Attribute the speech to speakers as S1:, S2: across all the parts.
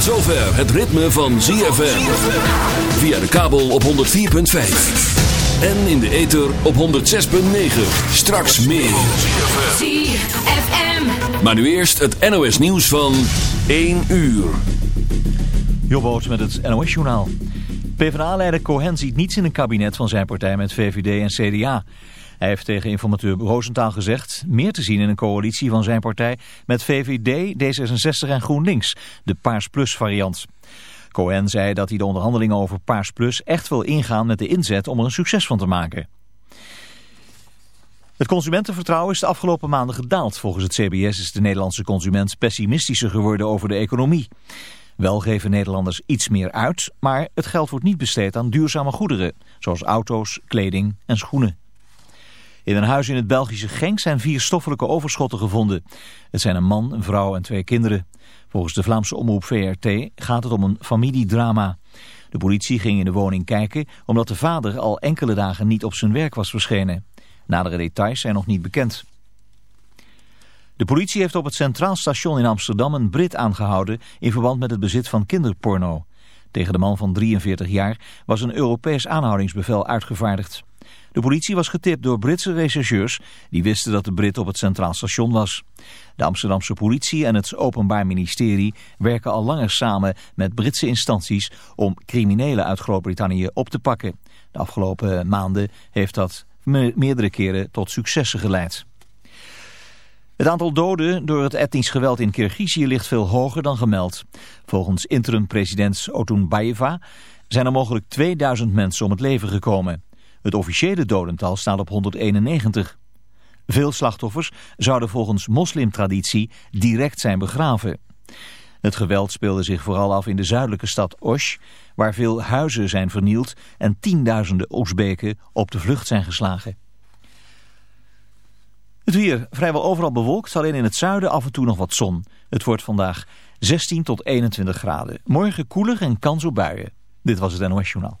S1: het ritme van ZFM. Via de kabel op 104.5. En in de ether op 106.9. Straks meer.
S2: ZFM.
S1: Maar nu eerst het NOS nieuws van 1 uur.
S3: Jobboot met het NOS-journaal. PvdA-leider Cohen ziet niets in een kabinet van zijn partij met VVD en CDA. Hij heeft tegen informateur Roosentaal gezegd meer te zien in een coalitie van zijn partij met VVD, D66 en GroenLinks, de Paars Plus variant. Cohen zei dat hij de onderhandelingen over Paars Plus echt wil ingaan met de inzet om er een succes van te maken. Het consumentenvertrouwen is de afgelopen maanden gedaald. Volgens het CBS is de Nederlandse consument pessimistischer geworden over de economie. Wel geven Nederlanders iets meer uit, maar het geld wordt niet besteed aan duurzame goederen, zoals auto's, kleding en schoenen. In een huis in het Belgische Genk zijn vier stoffelijke overschotten gevonden. Het zijn een man, een vrouw en twee kinderen. Volgens de Vlaamse omroep VRT gaat het om een familiedrama. De politie ging in de woning kijken omdat de vader al enkele dagen niet op zijn werk was verschenen. Nadere details zijn nog niet bekend. De politie heeft op het Centraal Station in Amsterdam een Brit aangehouden in verband met het bezit van kinderporno. Tegen de man van 43 jaar was een Europees aanhoudingsbevel uitgevaardigd. De politie was getipt door Britse rechercheurs die wisten dat de Brit op het Centraal Station was. De Amsterdamse politie en het Openbaar Ministerie werken al langer samen met Britse instanties om criminelen uit Groot-Brittannië op te pakken. De afgelopen maanden heeft dat meerdere keren tot successen geleid. Het aantal doden door het etnisch geweld in Kirgizië ligt veel hoger dan gemeld. Volgens interim-president Otunbayeva zijn er mogelijk 2000 mensen om het leven gekomen. Het officiële dodental staat op 191. Veel slachtoffers zouden volgens moslimtraditie direct zijn begraven. Het geweld speelde zich vooral af in de zuidelijke stad Osh, waar veel huizen zijn vernield en tienduizenden Oezbeken op de vlucht zijn geslagen. Het weer vrijwel overal bewolkt, alleen in het zuiden af en toe nog wat zon. Het wordt vandaag 16 tot 21 graden. Morgen koeler en kans op buien. Dit was het NOS Journaal.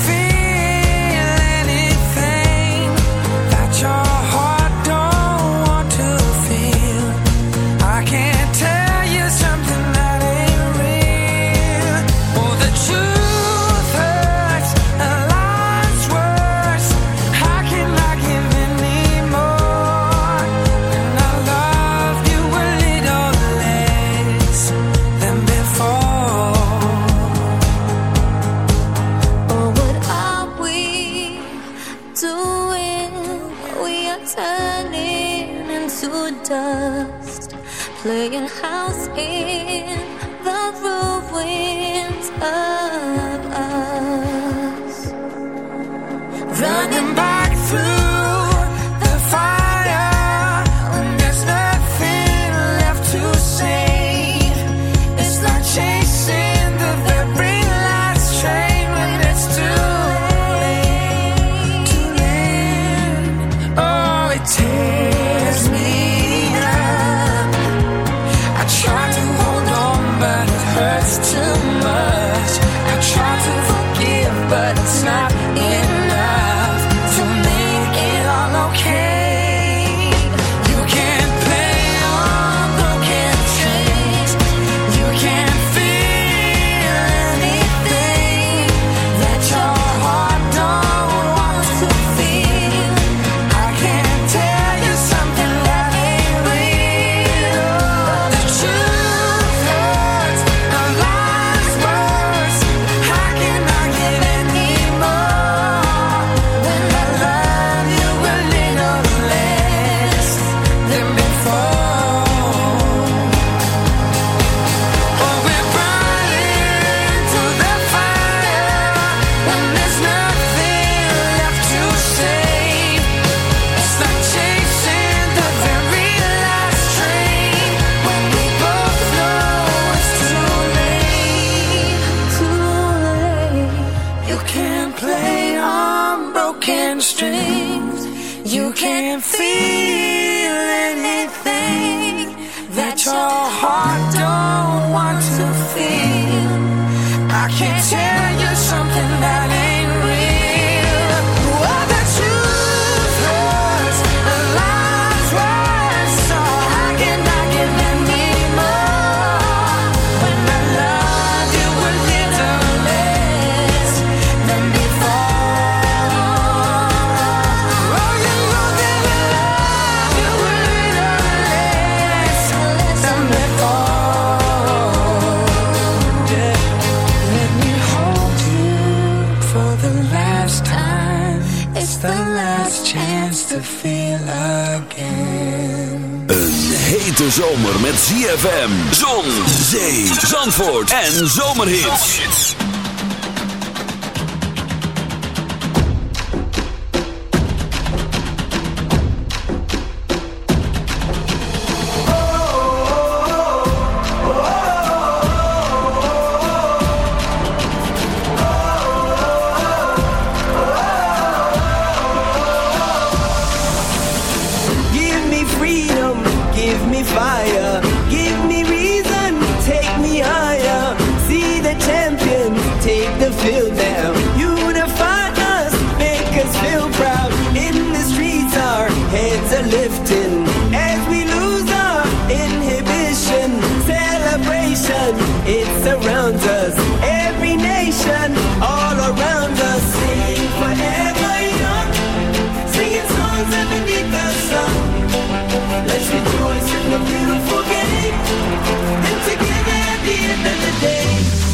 S4: end of
S5: the day,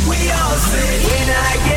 S5: we all say, When I get.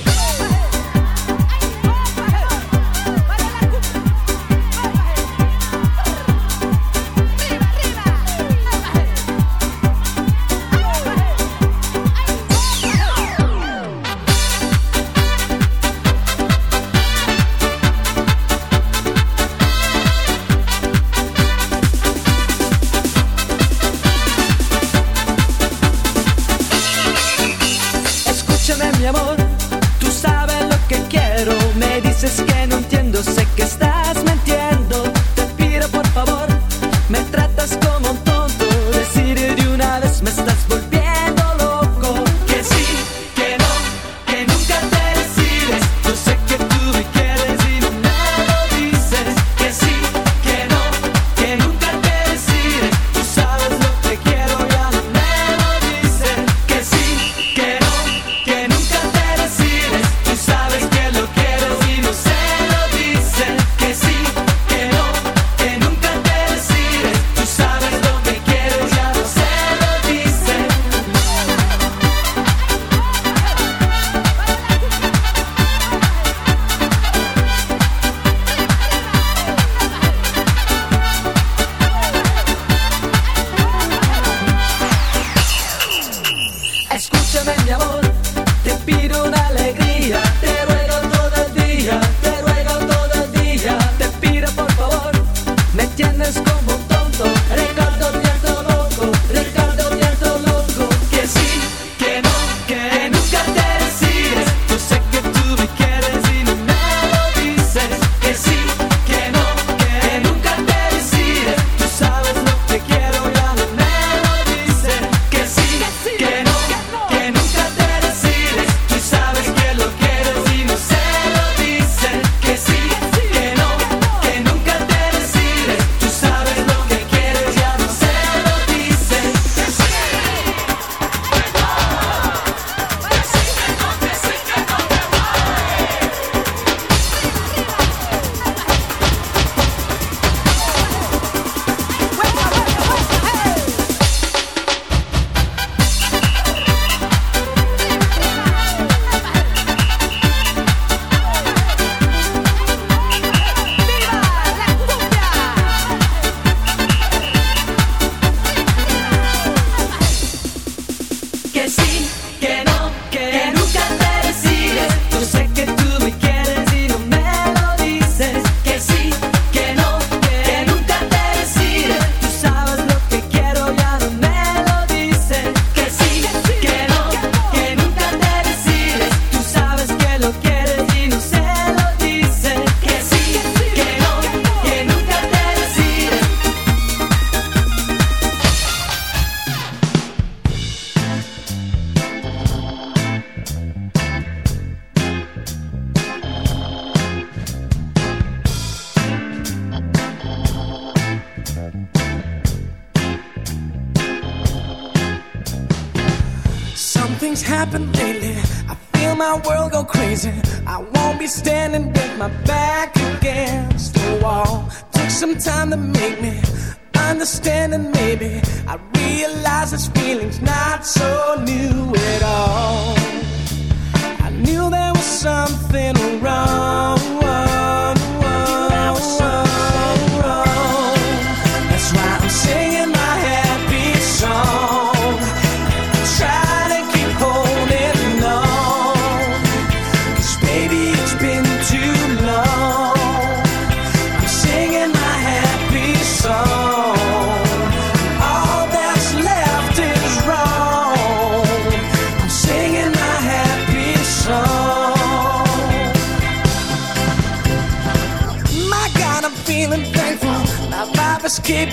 S6: Can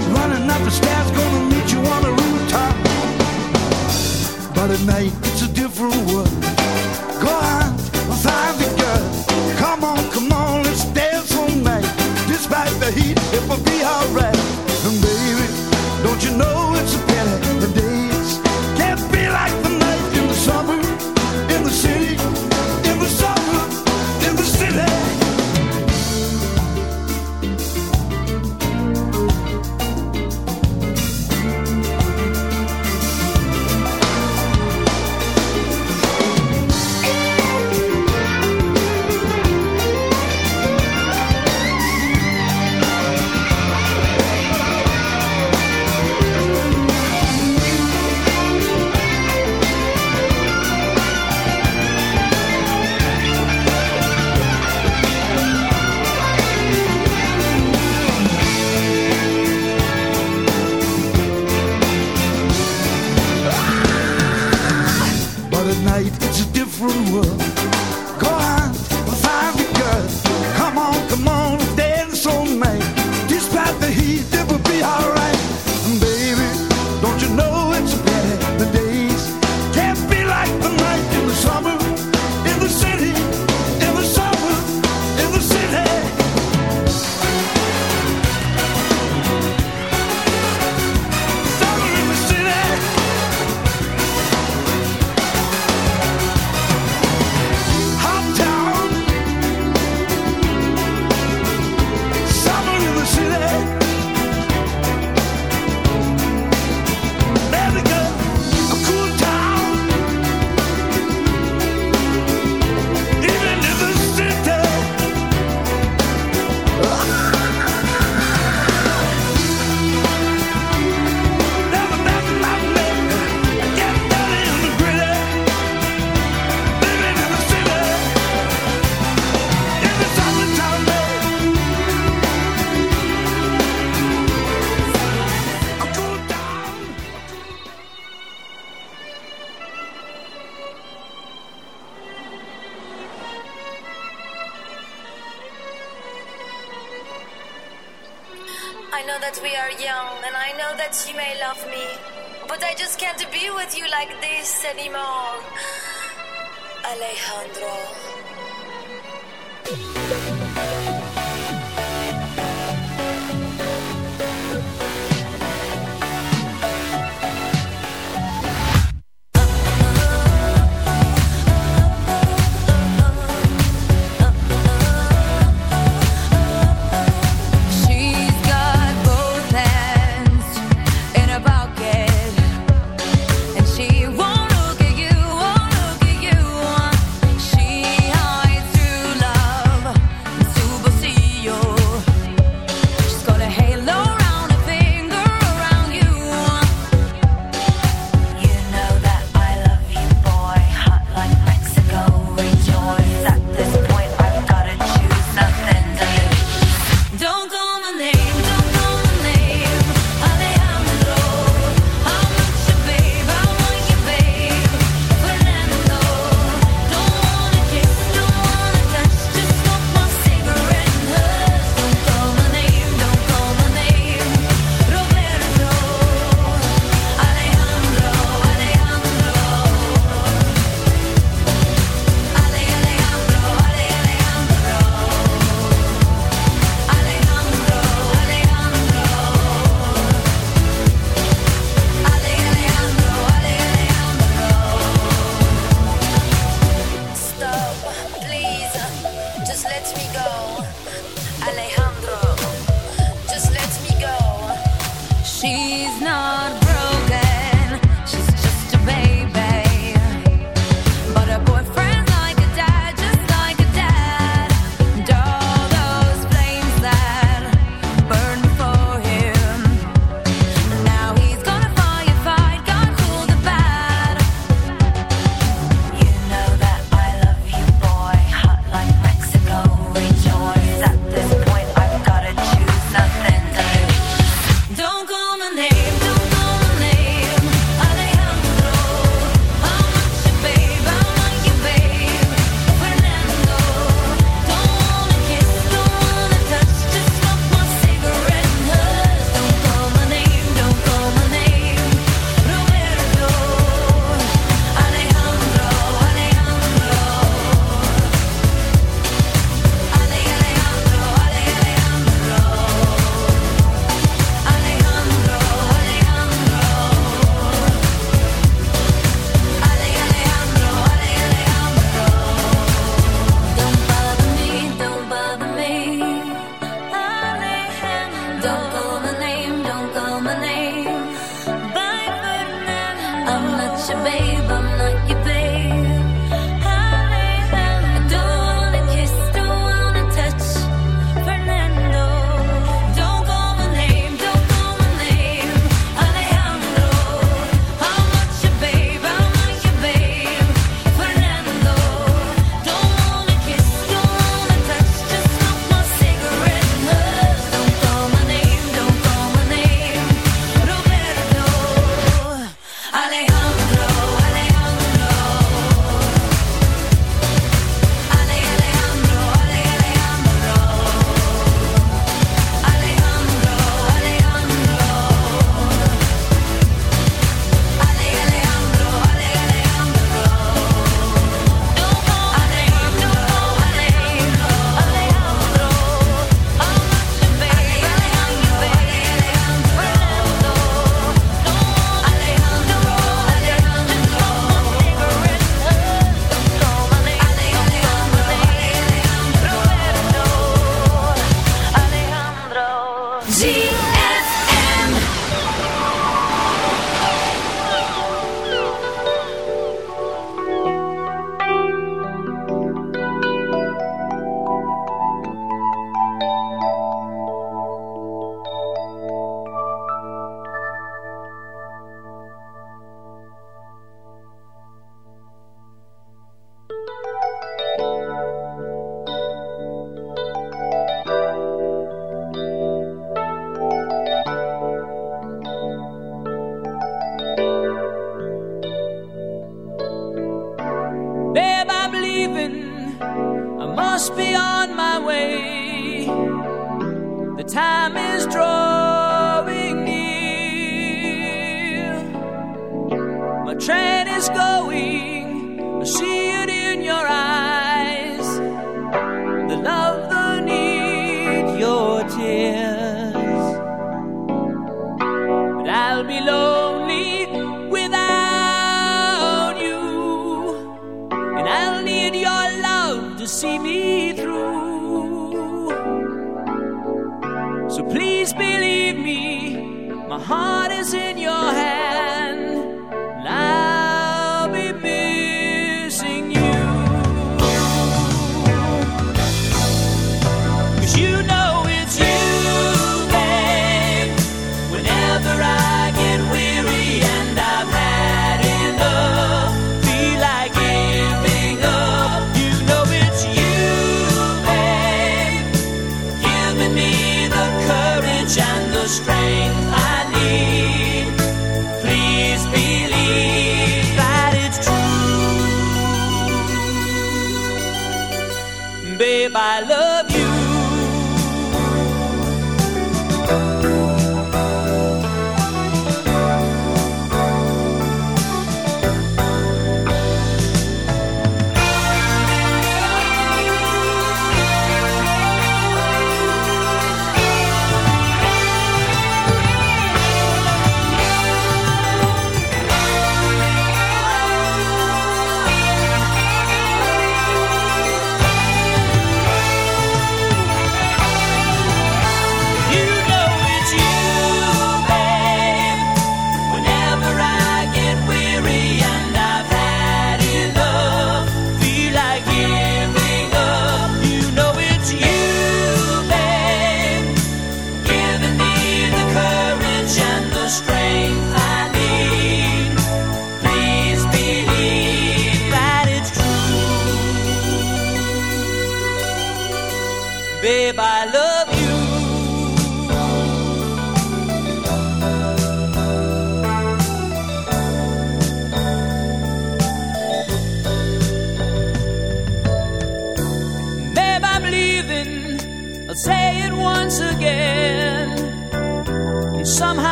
S7: comes running up the stairs, gonna meet you on the rooftop. But at night, it's a different world. come on.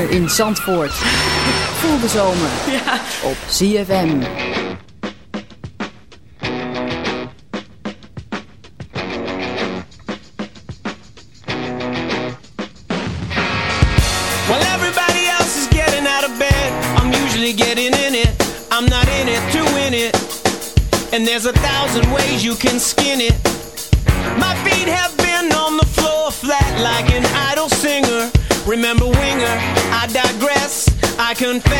S8: zomer in Zandvoort. Voel de zomer ja. op CFM.
S9: Well, everybody else is getting out of bed. I'm usually getting in it. I'm not in it to win it. And there's a thousand ways you can skin it. soon fade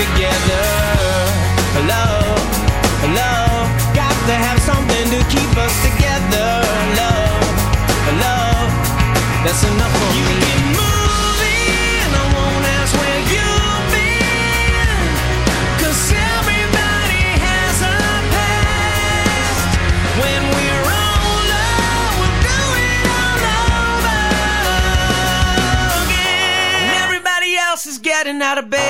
S9: together. Hello, hello, got to have something to keep us together. Hello, hello, that's enough for you me. Can move in, I won't ask where you've everybody has a past. When we're getting out of bed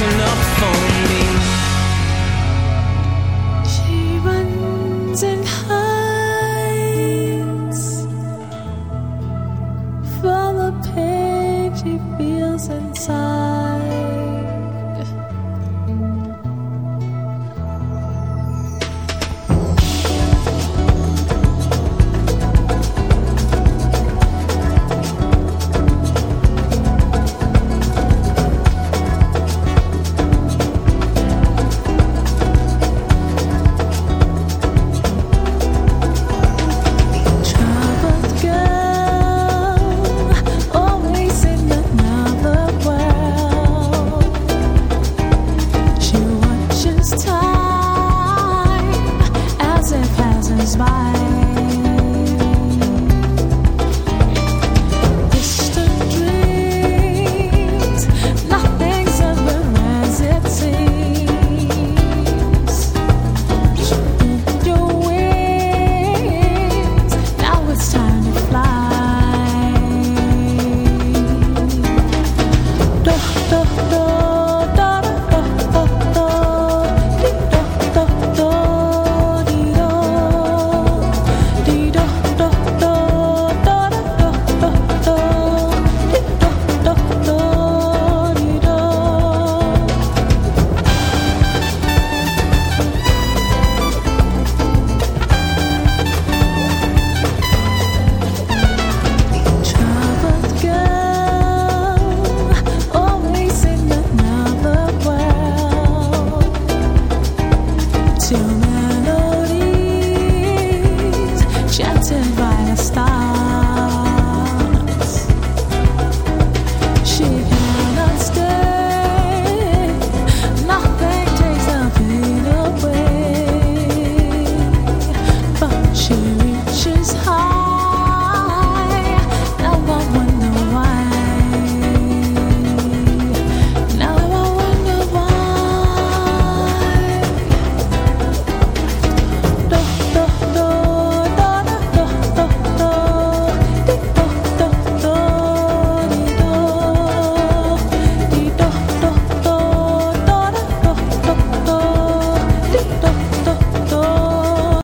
S9: enough for